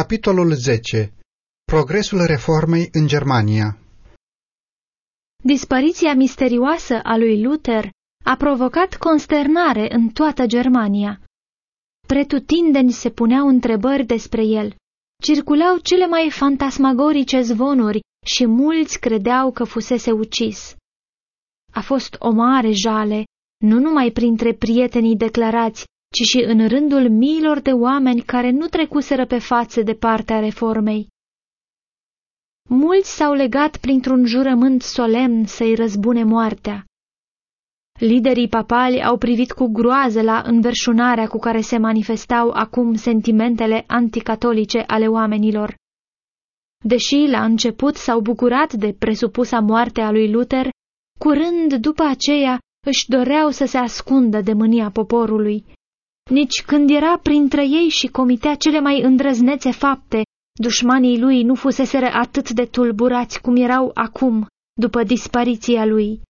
Capitolul 10. Progresul reformei în Germania Dispariția misterioasă a lui Luther a provocat consternare în toată Germania. Pretutindeni se puneau întrebări despre el. Circulau cele mai fantasmagorice zvonuri și mulți credeau că fusese ucis. A fost o mare jale, nu numai printre prietenii declarați, ci și în rândul miilor de oameni care nu trecuseră pe față de partea reformei. Mulți s-au legat printr-un jurământ solemn să-i răzbune moartea. Liderii papali au privit cu groază la înverșunarea cu care se manifestau acum sentimentele anticatolice ale oamenilor. Deși la început s-au bucurat de presupusa moarte a lui Luther, curând după aceea își doreau să se ascundă de mânia poporului. Nici când era printre ei și comitea cele mai îndrăznețe fapte, dușmanii lui nu fuseseră atât de tulburați cum erau acum, după dispariția lui.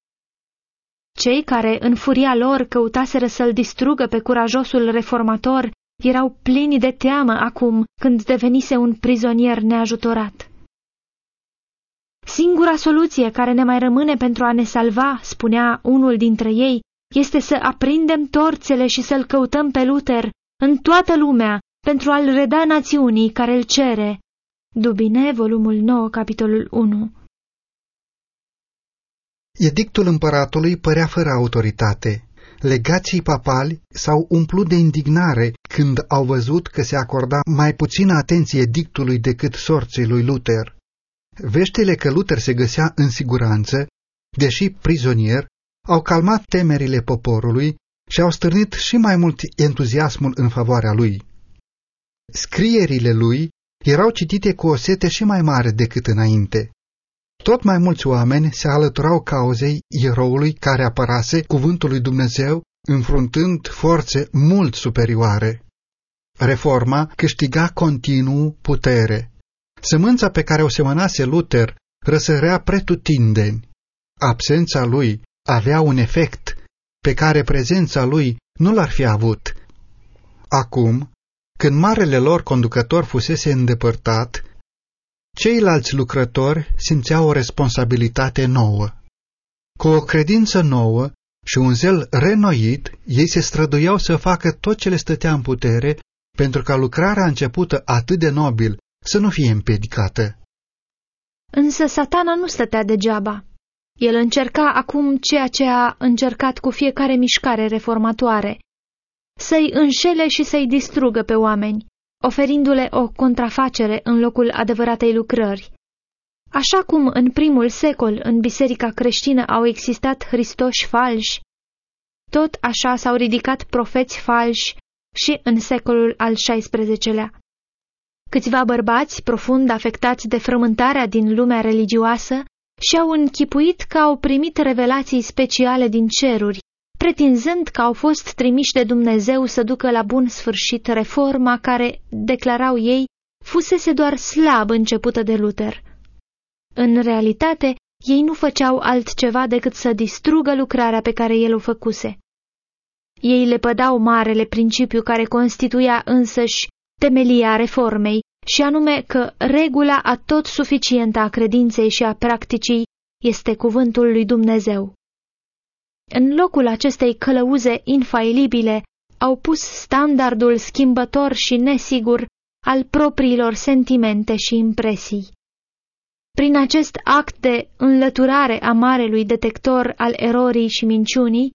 Cei care, în furia lor, căutaseră să-l distrugă pe curajosul reformator, erau plini de teamă acum, când devenise un prizonier neajutorat. Singura soluție care ne mai rămâne pentru a ne salva, spunea unul dintre ei, este să aprindem torțele și să-l căutăm pe Luther în toată lumea pentru a-l reda națiunii care îl cere. Dubine, volumul 9, capitolul 1 Edictul împăratului părea fără autoritate. Legații papali s-au umplut de indignare când au văzut că se acorda mai puțină atenție edictului decât sorții lui Luther. Veștile că Luther se găsea în siguranță, deși prizonier, au calmat temerile poporului și au stârnit și mai mult entuziasmul în favoarea lui. Scrierile lui erau citite cu o sete și mai mare decât înainte. Tot mai mulți oameni se alăturau cauzei eroului care apărase cuvântul lui Dumnezeu, înfruntând forțe mult superioare. Reforma câștiga continuu putere. Sămânța pe care o semănase Luther răsărea pretutindeni. Absența lui avea un efect pe care prezența lui nu l-ar fi avut. Acum, când marele lor conducător fusese îndepărtat, ceilalți lucrători simțeau o responsabilitate nouă. Cu o credință nouă și un zel renoit, ei se străduiau să facă tot ce le stătea în putere pentru ca lucrarea începută atât de nobil să nu fie împiedicată. Însă satana nu stătea degeaba. El încerca acum ceea ce a încercat cu fiecare mișcare reformatoare, să-i înșele și să-i distrugă pe oameni, oferindu-le o contrafacere în locul adevăratei lucrări. Așa cum în primul secol în biserica creștină au existat Hristoși falși, tot așa s-au ridicat profeți falși și în secolul al XVI-lea. Câțiva bărbați profund afectați de frământarea din lumea religioasă și-au închipuit că au primit revelații speciale din ceruri, pretinzând că au fost trimiși de Dumnezeu să ducă la bun sfârșit reforma care, declarau ei, fusese doar slab începută de Luther. În realitate, ei nu făceau altceva decât să distrugă lucrarea pe care el o făcuse. Ei le pădau marele principiu care constituia însăși temelia reformei, și anume că regula atot suficientă a credinței și a practicii este cuvântul lui Dumnezeu. În locul acestei călăuze infailibile au pus standardul schimbător și nesigur al propriilor sentimente și impresii. Prin acest act de înlăturare a marelui detector al erorii și minciunii,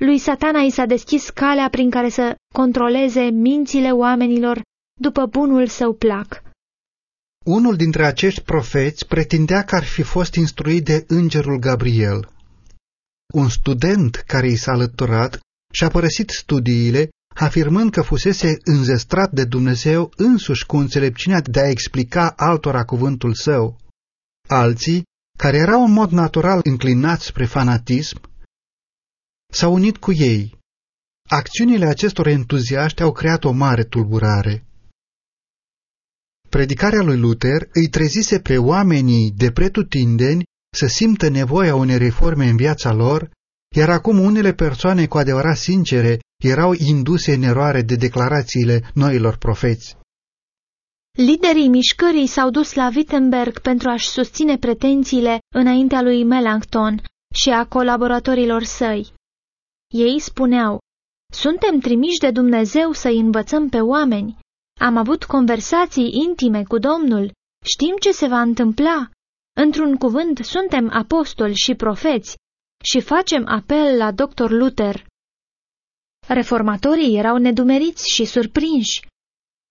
lui satana i s-a deschis calea prin care să controleze mințile oamenilor după bunul său plac. Unul dintre acești profeți pretindea că ar fi fost instruit de îngerul Gabriel. Un student care i s-a alăturat și-a părăsit studiile, afirmând că fusese înzestrat de Dumnezeu însuși cu înțelepciunea de a explica altora cuvântul său. Alții, care erau în mod natural înclinați spre fanatism, s-au unit cu ei. Acțiunile acestor entuziaști au creat o mare tulburare. Predicarea lui Luther îi trezise pe oamenii de pretutindeni să simtă nevoia unei reforme în viața lor, iar acum unele persoane cu adevărat sincere erau induse în eroare de declarațiile noilor profeți. Liderii mișcării s-au dus la Wittenberg pentru a-și susține pretențiile înaintea lui Melanchthon și a colaboratorilor săi. Ei spuneau, suntem trimiși de Dumnezeu să-i învățăm pe oameni. Am avut conversații intime cu Domnul. Știm ce se va întâmpla. Într-un cuvânt, suntem apostoli și profeți și facem apel la doctor Luther. Reformatorii erau nedumeriți și surprinși.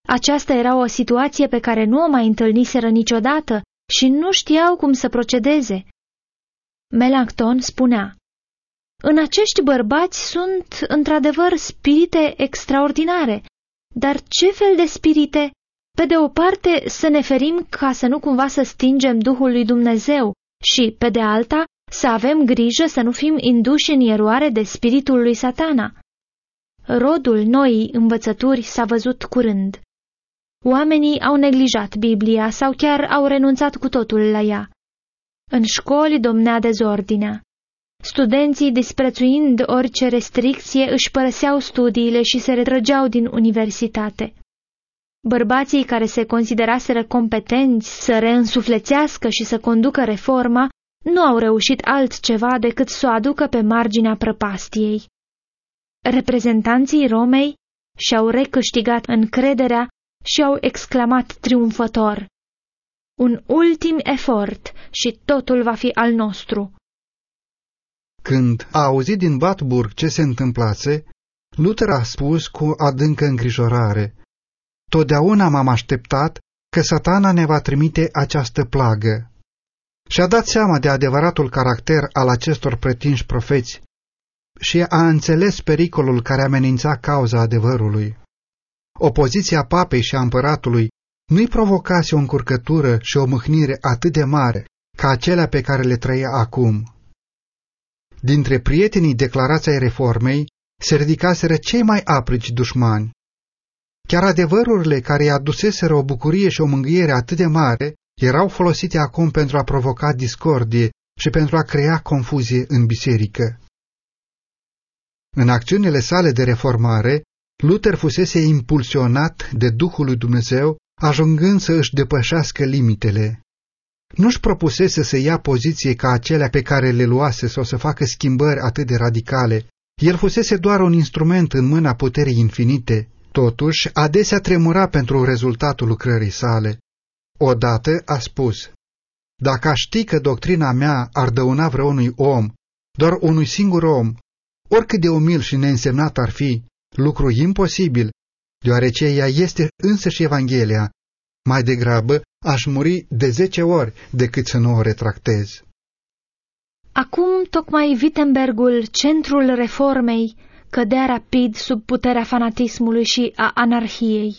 Aceasta era o situație pe care nu o mai întâlniseră niciodată și nu știau cum să procedeze. Melanchthon spunea, În acești bărbați sunt, într-adevăr, spirite extraordinare, dar ce fel de spirite? Pe de o parte, să ne ferim ca să nu cumva să stingem Duhul lui Dumnezeu și, pe de alta, să avem grijă să nu fim induși în eroare de spiritul lui satana. Rodul noii învățături s-a văzut curând. Oamenii au neglijat Biblia sau chiar au renunțat cu totul la ea. În școli domnea dezordinea. Studenții, disprețuind orice restricție, își părăseau studiile și se retrăgeau din universitate. Bărbații care se consideraseră competenți să reînsuflețească și să conducă reforma nu au reușit altceva decât să o aducă pe marginea prăpastiei. Reprezentanții Romei și-au recâștigat încrederea și au exclamat triumfător. Un ultim efort și totul va fi al nostru. Când a auzit din Batburg ce se întâmplase, Luther a spus cu adâncă îngrijorare, Totdeauna m-am așteptat că satana ne va trimite această plagă. Și-a dat seama de adevăratul caracter al acestor pretinși profeți și a înțeles pericolul care amenința cauza adevărului. Opoziția papei și a împăratului nu-i provocase o încurcătură și o mâhnire atât de mare ca acelea pe care le trăia acum. Dintre prietenii declarației reformei se ridicaseră cei mai aprici dușmani. Chiar adevărurile care i aduseseră o bucurie și o mângâiere atât de mare erau folosite acum pentru a provoca discordie și pentru a crea confuzie în biserică. În acțiunile sale de reformare, Luther fusese impulsionat de Duhul lui Dumnezeu, ajungând să își depășească limitele. Nu-și propusese să ia poziție ca acelea pe care le luase sau să facă schimbări atât de radicale. El fusese doar un instrument în mâna puterii infinite. Totuși, adesea tremura pentru rezultatul lucrării sale. Odată a spus, Dacă aș ști că doctrina mea ar dăuna vreunui om, doar unui singur om, oricât de umil și neînsemnat ar fi, lucru imposibil, deoarece ea este însă și Evanghelia. Mai degrabă aș muri de zece ori decât să nu o retractez. Acum, tocmai Wittenbergul, centrul reformei, cădea rapid sub puterea fanatismului și a anarhiei.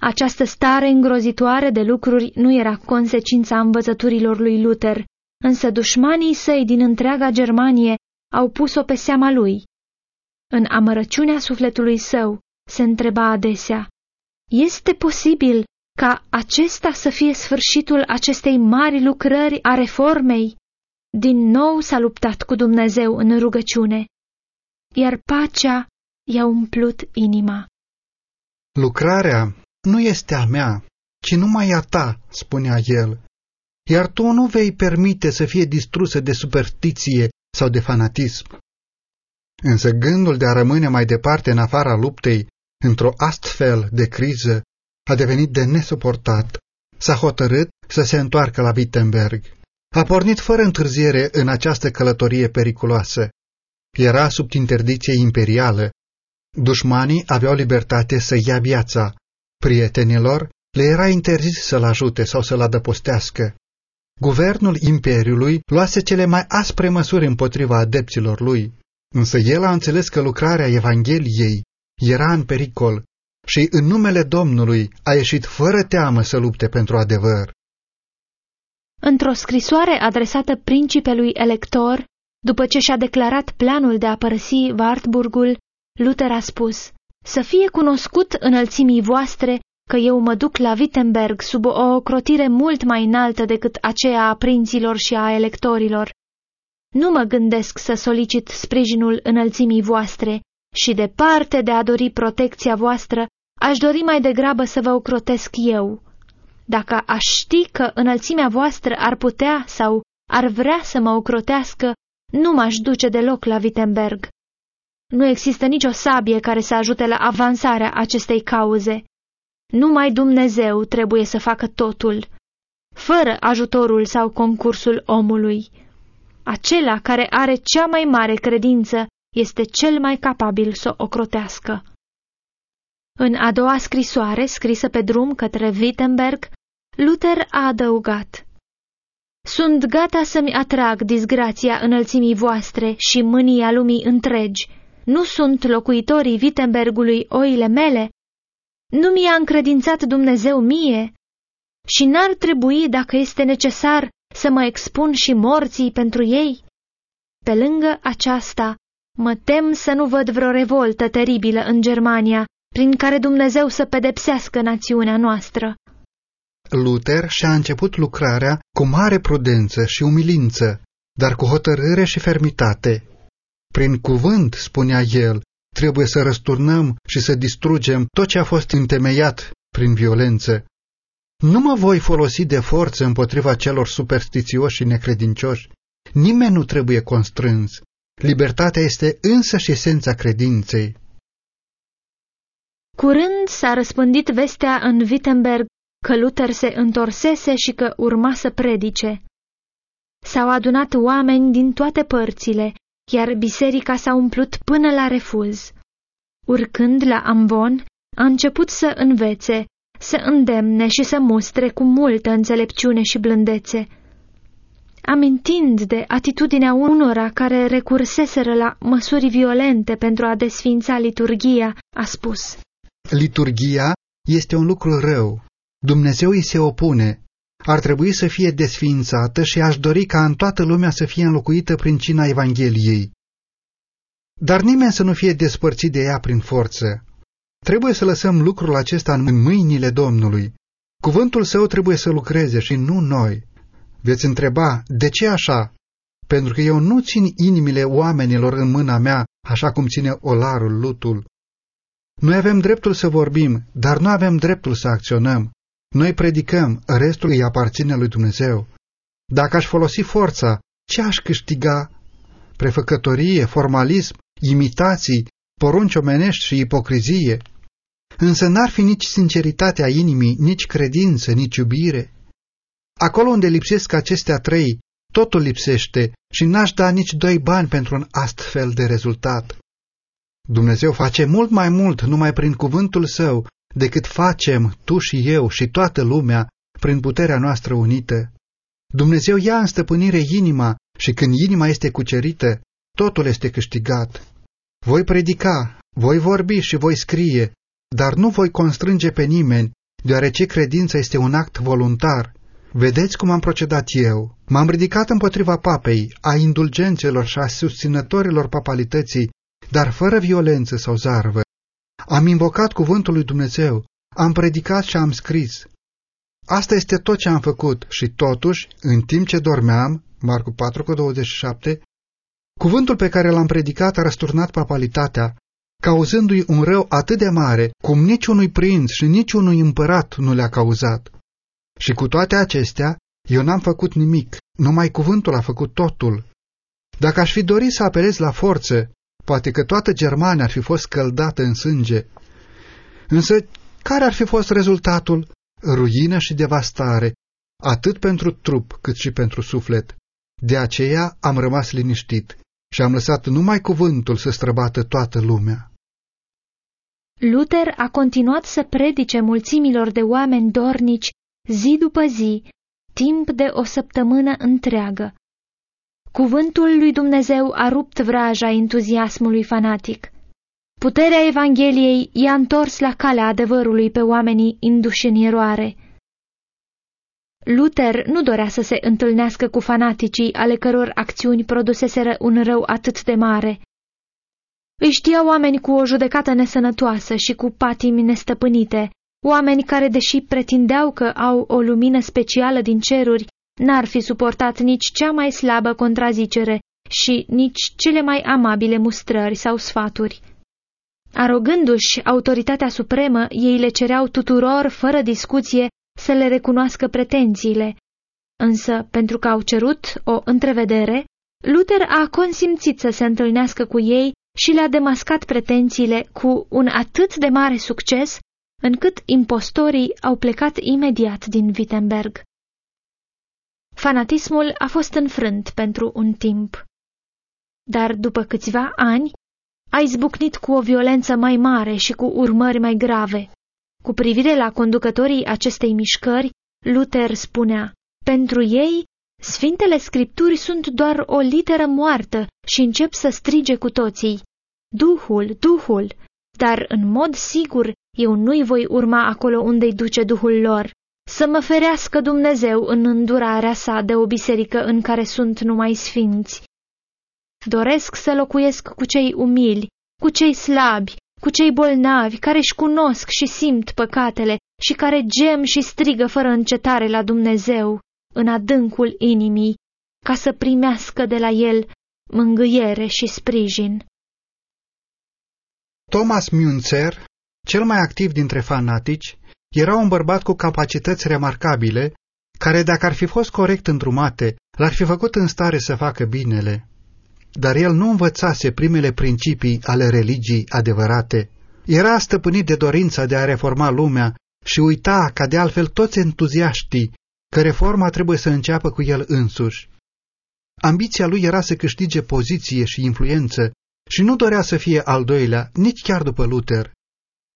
Această stare îngrozitoare de lucruri nu era consecința învățăturilor lui Luther, însă dușmanii săi din întreaga Germanie au pus-o pe seama lui. În amărăciunea sufletului său se întreba adesea, este posibil ca acesta să fie sfârșitul acestei mari lucrări a reformei? Din nou s-a luptat cu Dumnezeu în rugăciune, iar pacea i-a umplut inima. Lucrarea nu este a mea, ci numai a ta, spunea el, iar tu nu vei permite să fie distrusă de superstiție sau de fanatism. Însă gândul de a rămâne mai departe în afara luptei, într-o astfel de criză, a devenit de nesuportat. S-a hotărât să se întoarcă la Wittenberg. A pornit fără întârziere în această călătorie periculoasă. Era sub interdicție imperială. Dușmanii aveau libertate să ia viața. Prietenilor le era interzis să-l ajute sau să-l adăpostească. Guvernul Imperiului luase cele mai aspre măsuri împotriva adepților lui, însă el a înțeles că lucrarea Evangheliei era în pericol și în numele Domnului a ieșit fără teamă să lupte pentru adevăr. Într-o scrisoare adresată principelui elector, după ce și-a declarat planul de a părăsi Wartburgul, Luther a spus, Să fie cunoscut înălțimii voastre că eu mă duc la Wittenberg sub o ocrotire mult mai înaltă decât aceea a prinților și a electorilor. Nu mă gândesc să solicit sprijinul înălțimii voastre și departe de a dori protecția voastră, aș dori mai degrabă să vă ocrotesc eu. Dacă aș ști că înălțimea voastră ar putea sau ar vrea să mă ocrotească, nu m-aș duce deloc la Wittenberg. Nu există nicio sabie care să ajute la avansarea acestei cauze. Numai Dumnezeu trebuie să facă totul, fără ajutorul sau concursul omului. Acela care are cea mai mare credință este cel mai capabil să o crotească. În a doua scrisoare, scrisă pe drum către Wittenberg, Luther a adăugat Sunt gata să-mi atrag disgrația înălțimii voastre și mânia lumii întregi. Nu sunt locuitorii Wittenbergului oile mele? Nu mi-a încredințat Dumnezeu mie? Și n-ar trebui, dacă este necesar, să mă expun și morții pentru ei? Pe lângă aceasta, mă tem să nu văd vreo revoltă teribilă în Germania, prin care Dumnezeu să pedepsească națiunea noastră. Luther și-a început lucrarea cu mare prudență și umilință, dar cu hotărâre și fermitate. Prin cuvânt, spunea el, trebuie să răsturnăm și să distrugem tot ce a fost întemeiat prin violență. Nu mă voi folosi de forță împotriva celor superstițioși și necredincioși. Nimeni nu trebuie constrâns. Libertatea este însă și esența credinței. Curând s-a răspândit vestea în Wittenberg că Luther se întorsese și că urma să predice. S-au adunat oameni din toate părțile, iar biserica s-a umplut până la refuz. Urcând la Ambon, a început să învețe, să îndemne și să mustre cu multă înțelepciune și blândețe. Amintind de atitudinea unora care recurseseră la măsuri violente pentru a desfința liturgia, a spus Liturgia este un lucru rău. Dumnezeu îi se opune. Ar trebui să fie desființată și aș dori ca în toată lumea să fie înlocuită prin cina Evangheliei. Dar nimeni să nu fie despărțit de ea prin forță. Trebuie să lăsăm lucrul acesta în mâinile Domnului. Cuvântul său trebuie să lucreze și nu noi. Veți întreba, de ce așa? Pentru că eu nu țin inimile oamenilor în mâna mea, așa cum ține olarul lutul. Noi avem dreptul să vorbim, dar nu avem dreptul să acționăm. Noi predicăm, restul îi aparține lui Dumnezeu. Dacă aș folosi forța, ce aș câștiga? Prefăcătorie, formalism, imitații, porunci omenești și ipocrizie. Însă n-ar fi nici sinceritatea inimii, nici credință, nici iubire. Acolo unde lipsesc acestea trei, totul lipsește și n-aș da nici doi bani pentru un astfel de rezultat. Dumnezeu face mult mai mult numai prin cuvântul său decât facem tu și eu și toată lumea prin puterea noastră unită. Dumnezeu ia în stăpânire inima și când inima este cucerită, totul este câștigat. Voi predica, voi vorbi și voi scrie, dar nu voi constrânge pe nimeni, deoarece credința este un act voluntar. Vedeți cum am procedat eu. M-am ridicat împotriva papei, a indulgențelor și a susținătorilor papalității, dar fără violență sau zarvă. Am invocat cuvântul lui Dumnezeu, am predicat și am scris. Asta este tot ce am făcut și totuși, în timp ce dormeam, Marcu 4,27, cuvântul pe care l-am predicat a răsturnat papalitatea, cauzându-i un rău atât de mare, cum niciunui prinț și niciunui împărat nu le-a cauzat. Și cu toate acestea, eu n-am făcut nimic, numai cuvântul a făcut totul. Dacă aș fi dorit să apelez la forță, poate că toată Germania ar fi fost scăldată în sânge. Însă, care ar fi fost rezultatul? Ruină și devastare, atât pentru trup cât și pentru suflet. De aceea am rămas liniștit și am lăsat numai cuvântul să străbată toată lumea. Luther a continuat să predice mulțimilor de oameni dornici zi după zi, timp de o săptămână întreagă. Cuvântul lui Dumnezeu a rupt vraja entuziasmului fanatic. Puterea Evangheliei i-a întors la calea adevărului pe oamenii induși în eroare. Luther nu dorea să se întâlnească cu fanaticii ale căror acțiuni produseseră un rău atât de mare. Îi știa oameni cu o judecată nesănătoasă și cu patimi nestăpânite, oameni care, deși pretindeau că au o lumină specială din ceruri, n-ar fi suportat nici cea mai slabă contrazicere și nici cele mai amabile mustrări sau sfaturi. Arogându-și autoritatea supremă, ei le cereau tuturor, fără discuție, să le recunoască pretențiile. Însă, pentru că au cerut o întrevedere, Luther a consimțit să se întâlnească cu ei și le-a demascat pretențiile cu un atât de mare succes, încât impostorii au plecat imediat din Wittenberg. Fanatismul a fost înfrânt pentru un timp. Dar după câțiva ani, a izbucnit cu o violență mai mare și cu urmări mai grave. Cu privire la conducătorii acestei mișcări, Luther spunea, pentru ei, Sfintele Scripturi sunt doar o literă moartă și încep să strige cu toții, Duhul, Duhul, dar în mod sigur eu nu-i voi urma acolo unde-i duce Duhul lor. Să mă ferească Dumnezeu în îndurarea sa de o biserică în care sunt numai sfinți. Doresc să locuiesc cu cei umili, cu cei slabi, cu cei bolnavi, care își cunosc și simt păcatele și care gem și strigă fără încetare la Dumnezeu în adâncul inimii, ca să primească de la el mângâiere și sprijin. Thomas Münzer, cel mai activ dintre fanatici, era un bărbat cu capacități remarcabile, care, dacă ar fi fost corect îndrumate, l-ar fi făcut în stare să facă binele. Dar el nu învățase primele principii ale religii adevărate. Era stăpânit de dorința de a reforma lumea și uita, ca de altfel toți entuziaștii, că reforma trebuie să înceapă cu el însuși. Ambiția lui era să câștige poziție și influență și nu dorea să fie al doilea, nici chiar după Luther.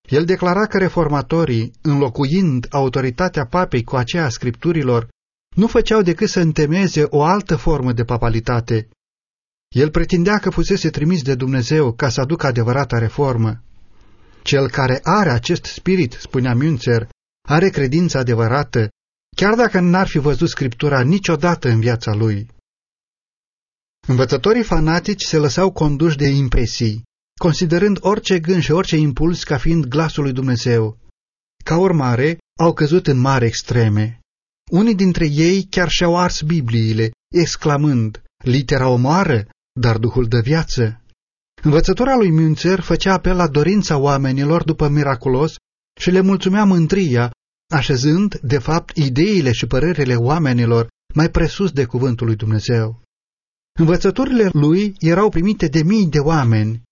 El declara că reformatorii, înlocuind autoritatea papei cu aceea a scripturilor, nu făceau decât să întemeze o altă formă de papalitate. El pretindea că fusese trimis de Dumnezeu ca să aducă adevărata reformă. Cel care are acest spirit, spunea Münzer, are credință adevărată, chiar dacă n-ar fi văzut Scriptura niciodată în viața lui. Învățătorii fanatici se lăsau conduși de impresii, considerând orice gând și orice impuls ca fiind glasul lui Dumnezeu. Ca urmare, au căzut în mari extreme. Unii dintre ei chiar și-au ars Bibliile, exclamând, litera omoară, dar Duhul de viață. Învățătura lui Münzer făcea apel la dorința oamenilor după miraculos și le mulțumea mântria, așezând, de fapt, ideile și părerile oamenilor mai presus de cuvântul lui Dumnezeu. Învățăturile lui erau primite de mii de oameni.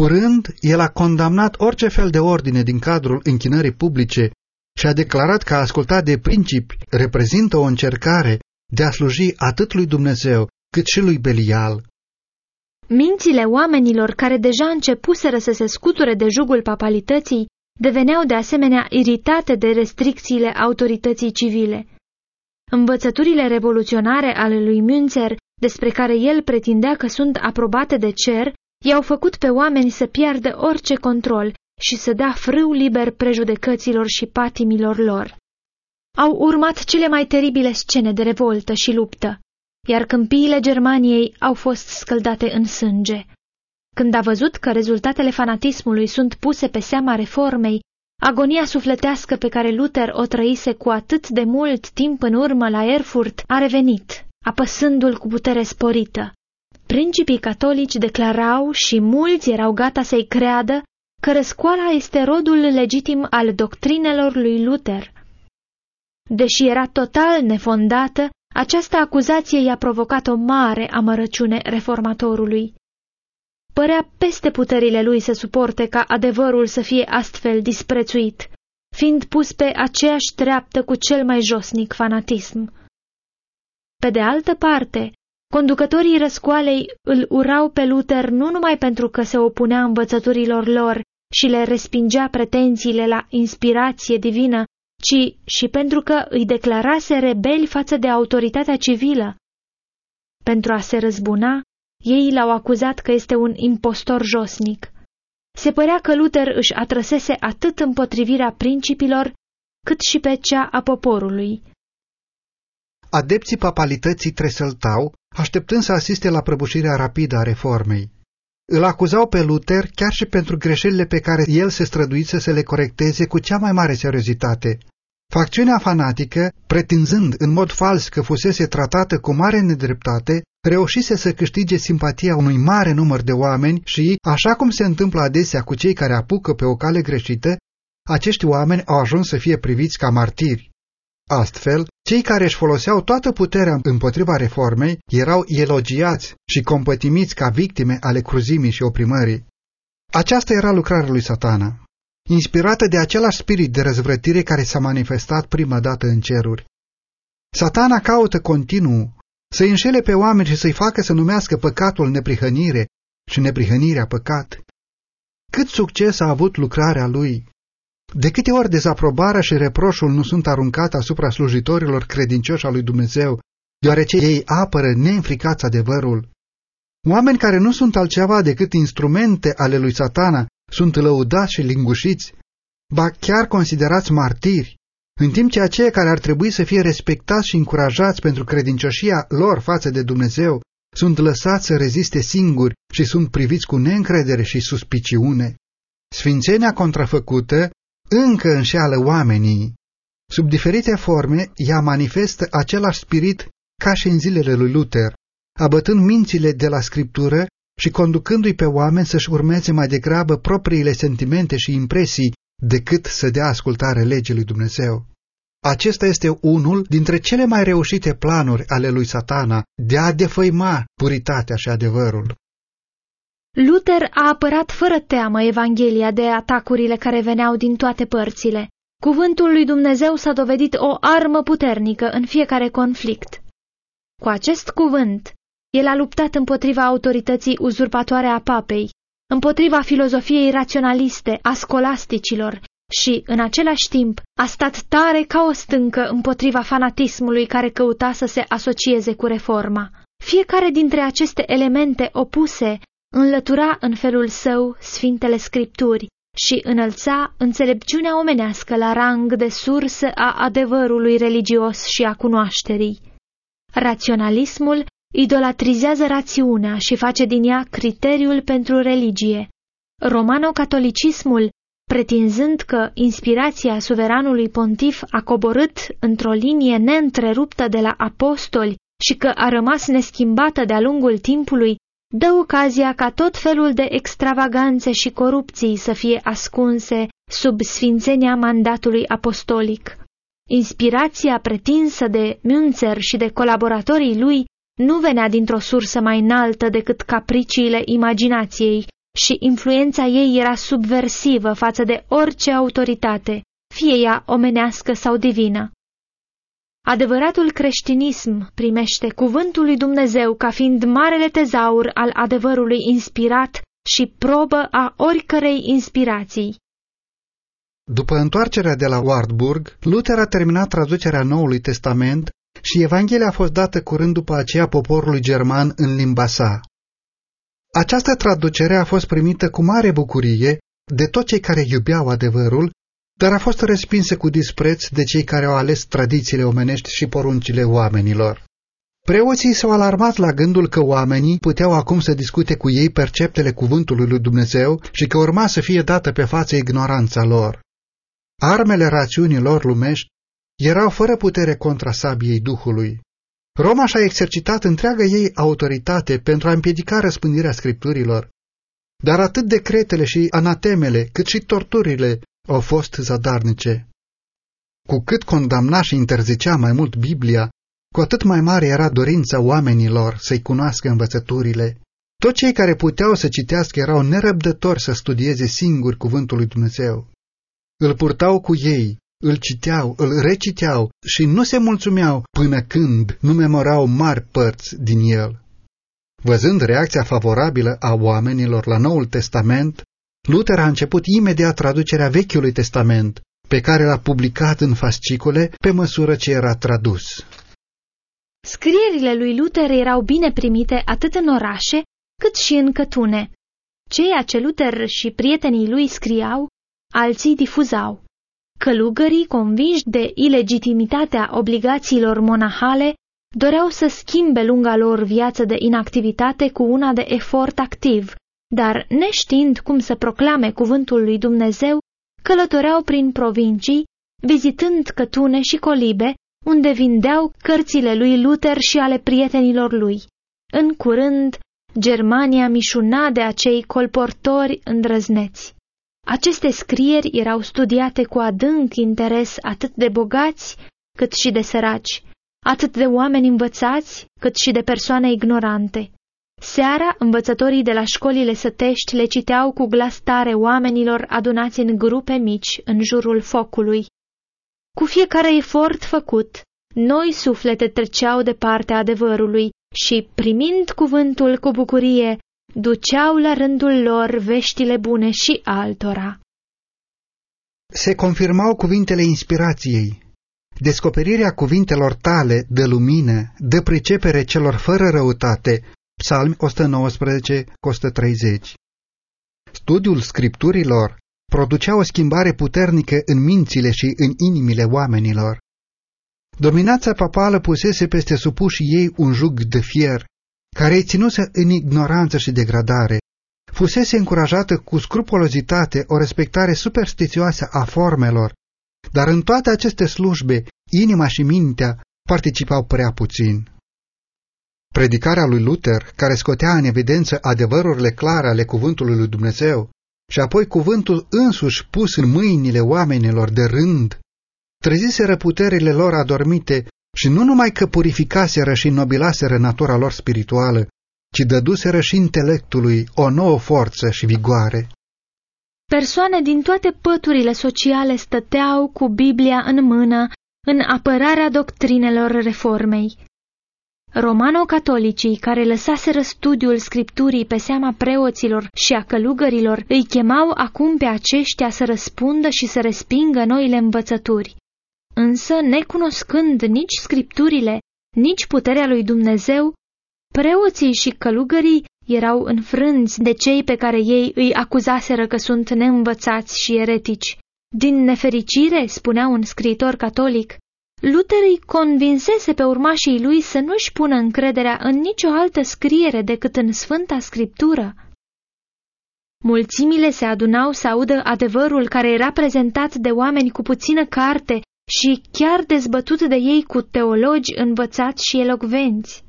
Curând, el a condamnat orice fel de ordine din cadrul închinării publice și a declarat că a ascultat de principi reprezintă o încercare de a sluji atât lui Dumnezeu cât și lui Belial. Mințile oamenilor care deja începuseră să se scuture de jugul papalității deveneau de asemenea iritate de restricțiile autorității civile. Învățăturile revoluționare ale lui Münzer despre care el pretindea că sunt aprobate de cer, i-au făcut pe oameni să piardă orice control și să dea frâu liber prejudecăților și patimilor lor. Au urmat cele mai teribile scene de revoltă și luptă, iar câmpiile Germaniei au fost scăldate în sânge. Când a văzut că rezultatele fanatismului sunt puse pe seama reformei, agonia sufletească pe care Luther o trăise cu atât de mult timp în urmă la Erfurt a revenit apăsându-l cu putere sporită. Principii catolici declarau și mulți erau gata să-i creadă că răscoala este rodul legitim al doctrinelor lui Luther. Deși era total nefondată, această acuzație i-a provocat o mare amărăciune reformatorului. Părea peste puterile lui să suporte ca adevărul să fie astfel disprețuit, fiind pus pe aceeași treaptă cu cel mai josnic fanatism. Pe de altă parte, conducătorii răscoalei îl urau pe Luther nu numai pentru că se opunea învățăturilor lor și le respingea pretențiile la inspirație divină, ci și pentru că îi declarase rebeli față de autoritatea civilă. Pentru a se răzbuna, ei l-au acuzat că este un impostor josnic. Se părea că Luther își atrăsese atât împotrivirea principilor, cât și pe cea a poporului. Adepții papalității tresăltau, așteptând să asiste la prăbușirea rapidă a reformei. Îl acuzau pe Luther chiar și pentru greșelile pe care el se străduise să le corecteze cu cea mai mare seriozitate. Facțiunea fanatică, pretinzând în mod fals că fusese tratată cu mare nedreptate, reușise să câștige simpatia unui mare număr de oameni și, așa cum se întâmplă adesea cu cei care apucă pe o cale greșită, acești oameni au ajuns să fie priviți ca martiri. Astfel, cei care își foloseau toată puterea împotriva reformei erau elogiați și compătimiți ca victime ale cruzimii și oprimării. Aceasta era lucrarea lui satana, inspirată de același spirit de răzvrătire care s-a manifestat prima dată în ceruri. Satana caută continuu să-i înșele pe oameni și să-i facă să numească păcatul neprihănire și neprihănirea păcat. Cât succes a avut lucrarea lui! De câte ori dezaprobarea și reproșul nu sunt aruncate asupra slujitorilor credincioși al lui Dumnezeu, deoarece ei apără neînfricați adevărul. Oameni care nu sunt altceva decât instrumente ale lui satana sunt lăudați și lingușiți, ba chiar considerați martiri, în timp ce aceia care ar trebui să fie respectați și încurajați pentru credincioșia lor față de Dumnezeu sunt lăsați să reziste singuri și sunt priviți cu neîncredere și suspiciune. Sfințenia contrafăcută încă înșeală oamenii. Sub diferite forme, ea manifestă același spirit ca și în zilele lui Luther, abătând mințile de la scriptură și conducându-i pe oameni să-și urmeze mai degrabă propriile sentimente și impresii decât să dea ascultare legii lui Dumnezeu. Acesta este unul dintre cele mai reușite planuri ale lui satana de a defăima puritatea și adevărul. Luther a apărat fără teamă Evanghelia de atacurile care veneau din toate părțile. Cuvântul lui Dumnezeu s-a dovedit o armă puternică în fiecare conflict. Cu acest cuvânt, el a luptat împotriva autorității uzurpatoare a papei, împotriva filozofiei raționaliste a scolasticilor și, în același timp, a stat tare ca o stâncă împotriva fanatismului care căuta să se asocieze cu reforma. Fiecare dintre aceste elemente opuse înlătura în felul său Sfintele Scripturi și înălța înțelepciunea omenească la rang de sursă a adevărului religios și a cunoașterii. Raționalismul idolatrizează rațiunea și face din ea criteriul pentru religie. Romano-catolicismul, pretinzând că inspirația suveranului pontif a coborât într-o linie neîntreruptă de la apostoli și că a rămas neschimbată de-a lungul timpului, dă ocazia ca tot felul de extravaganțe și corupții să fie ascunse sub sfințenia mandatului apostolic. Inspirația pretinsă de Münzer și de colaboratorii lui nu venea dintr-o sursă mai înaltă decât capriciile imaginației și influența ei era subversivă față de orice autoritate, fie ea omenească sau divină. Adevăratul creștinism primește cuvântul lui Dumnezeu ca fiind marele tezaur al adevărului inspirat și probă a oricărei inspirații. După întoarcerea de la Wartburg, Luther a terminat traducerea Noului Testament și Evanghelia a fost dată curând după aceea poporului german în limba sa. Această traducere a fost primită cu mare bucurie de toți cei care iubeau adevărul, dar a fost respinsă cu dispreț de cei care au ales tradițiile omenești și poruncile oamenilor. Preoții s-au alarmat la gândul că oamenii puteau acum să discute cu ei perceptele cuvântului lui Dumnezeu și că urma să fie dată pe față ignoranța lor. Armele rațiunilor lumești erau fără putere contra sabiei Duhului. Roma și-a exercitat întreaga ei autoritate pentru a împiedica răspândirea scripturilor, dar atât decretele și anatemele, cât și torturile au fost zadarnice. Cu cât condamna și interzicea mai mult Biblia, cu atât mai mare era dorința oamenilor să-i cunoască învățăturile. Toți cei care puteau să citească erau nerăbdători să studieze singuri cuvântul lui Dumnezeu. Îl purtau cu ei, îl citeau, îl reciteau și nu se mulțumeau până când nu memorau mari părți din el. Văzând reacția favorabilă a oamenilor la Noul Testament, Luther a început imediat traducerea Vechiului Testament, pe care l-a publicat în fascicole pe măsură ce era tradus. Scrierile lui Luther erau bine primite atât în orașe cât și în cătune. Ceea ce Luther și prietenii lui scriau, alții difuzau. Călugării, convinși de ilegitimitatea obligațiilor monahale, doreau să schimbe lunga lor viață de inactivitate cu una de efort activ, dar neștiind cum să proclame cuvântul lui Dumnezeu, călătoreau prin provincii, vizitând cătune și colibe, unde vindeau cărțile lui Luther și ale prietenilor lui. În curând, Germania mișuna de acei colportori îndrăzneți. Aceste scrieri erau studiate cu adânc interes atât de bogați cât și de săraci, atât de oameni învățați cât și de persoane ignorante. Seara, învățătorii de la școlile sătești le citeau cu glas tare oamenilor adunați în grupe mici în jurul focului. Cu fiecare efort făcut, noi suflete treceau de partea adevărului și, primind cuvântul cu bucurie, duceau la rândul lor veștile bune și altora. Se confirmau cuvintele inspirației. Descoperirea cuvintelor tale de lumină, de pricepere celor fără răutate, Psalmi 119 130. Studiul scripturilor producea o schimbare puternică în mințile și în inimile oamenilor. Dominația papală pusese peste supușii ei un jug de fier, care îi ținuse în ignoranță și degradare. Fusese încurajată cu scrupulozitate o respectare superstițioasă a formelor, dar în toate aceste slujbe, inima și mintea participau prea puțin. Predicarea lui Luther, care scotea în evidență adevărurile clare ale cuvântului lui Dumnezeu, și apoi cuvântul însuși pus în mâinile oamenilor de rând, treziseră puterile lor adormite și nu numai că purificaseră și nobilaseră natura lor spirituală, ci dăduseră și intelectului o nouă forță și vigoare. Persoane din toate păturile sociale stăteau cu Biblia în mână în apărarea doctrinelor reformei. Romano-catolicii care lăsaseră studiul scripturii pe seama preoților și a călugărilor îi chemau acum pe aceștia să răspundă și să respingă noile învățături. Însă, necunoscând nici scripturile, nici puterea lui Dumnezeu, preoții și călugării erau înfrânți de cei pe care ei îi acuzaseră că sunt neînvățați și eretici. Din nefericire, spunea un scriitor catolic, Luther îi convinsese pe urmașii lui să nu-și pună încrederea în nicio altă scriere decât în Sfânta Scriptură. Mulțimile se adunau să audă adevărul care era prezentat de oameni cu puțină carte și chiar dezbătut de ei cu teologi învățați și elocvenți.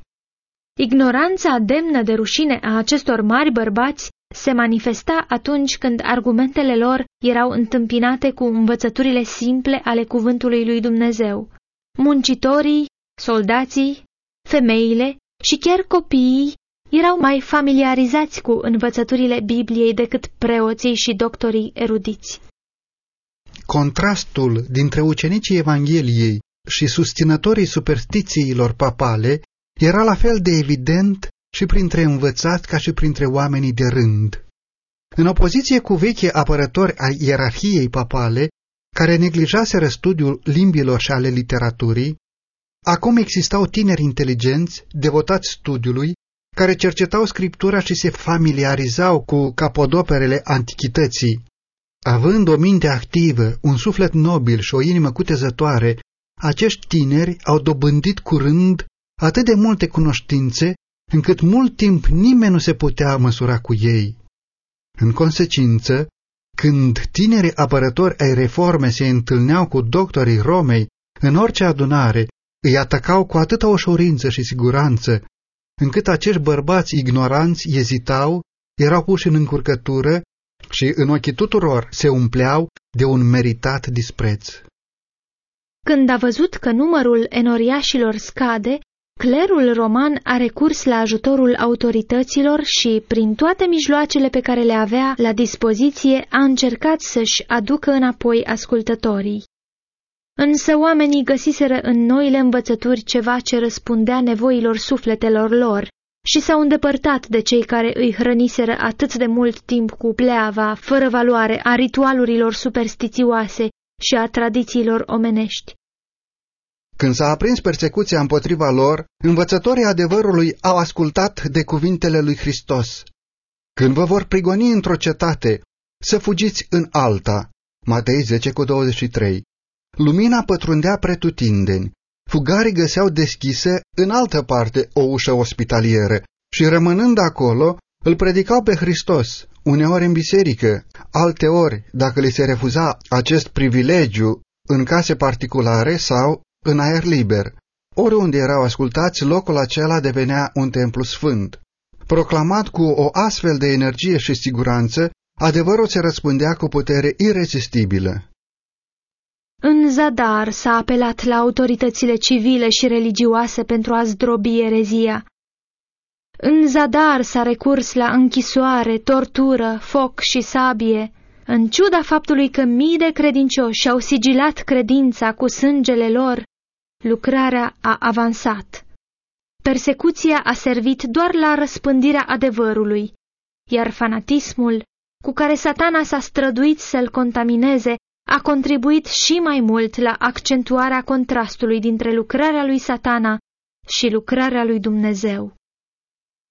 Ignoranța demnă de rușine a acestor mari bărbați se manifesta atunci când argumentele lor erau întâmpinate cu învățăturile simple ale cuvântului lui Dumnezeu. Muncitorii, soldații, femeile și chiar copiii erau mai familiarizați cu învățăturile Bibliei decât preoții și doctorii erudiți. Contrastul dintre ucenicii Evangheliei și susținătorii superstițiilor papale era la fel de evident și printre învățați ca și printre oamenii de rând. În opoziție cu vechi apărători ai ierarhiei papale, care neglijaseră studiul limbilor și ale literaturii, acum existau tineri inteligenți, devotați studiului, care cercetau scriptura și se familiarizau cu capodoperele antichității. Având o minte activă, un suflet nobil și o inimă cutezătoare, acești tineri au dobândit curând atât de multe cunoștințe, încât mult timp nimeni nu se putea măsura cu ei. În consecință, când tinerii apărători ai reforme se întâlneau cu doctorii Romei în orice adunare, îi atacau cu atâta ușurință și siguranță, încât acești bărbați ignoranți ezitau, erau puși în încurcătură și în ochii tuturor se umpleau de un meritat dispreț. Când a văzut că numărul enoriașilor scade, Clerul roman a recurs la ajutorul autorităților și, prin toate mijloacele pe care le avea la dispoziție, a încercat să-și aducă înapoi ascultătorii. Însă oamenii găsiseră în noile învățături ceva ce răspundea nevoilor sufletelor lor și s-au îndepărtat de cei care îi hrăniseră atât de mult timp cu pleava, fără valoare, a ritualurilor superstițioase și a tradițiilor omenești. Când s-a aprins persecuția împotriva lor, învățătorii adevărului au ascultat de cuvintele lui Hristos. Când vă vor prigoni într-o cetate, să fugiți în alta. Matei 10 cu 23. Lumina pătrundea pretutindeni. Fugarii găseau deschise în altă parte o ușă ospitalieră și rămânând acolo, îl predicau pe Hristos, uneori în biserică, alteori, dacă li se refuza acest privilegiu, în case particulare sau în aer liber. Oriunde erau ascultați, locul acela devenea un templu sfânt. Proclamat cu o astfel de energie și siguranță, adevărul se răspundea cu putere irezistibilă. În zadar s-a apelat la autoritățile civile și religioase pentru a zdrobi erezia. În zadar s-a recurs la închisoare, tortură, foc și sabie, în ciuda faptului că mii de credincioși au sigilat credința cu sângele lor, lucrarea a avansat. Persecuția a servit doar la răspândirea adevărului, iar fanatismul, cu care satana s-a străduit să-l contamineze, a contribuit și mai mult la accentuarea contrastului dintre lucrarea lui satana și lucrarea lui Dumnezeu.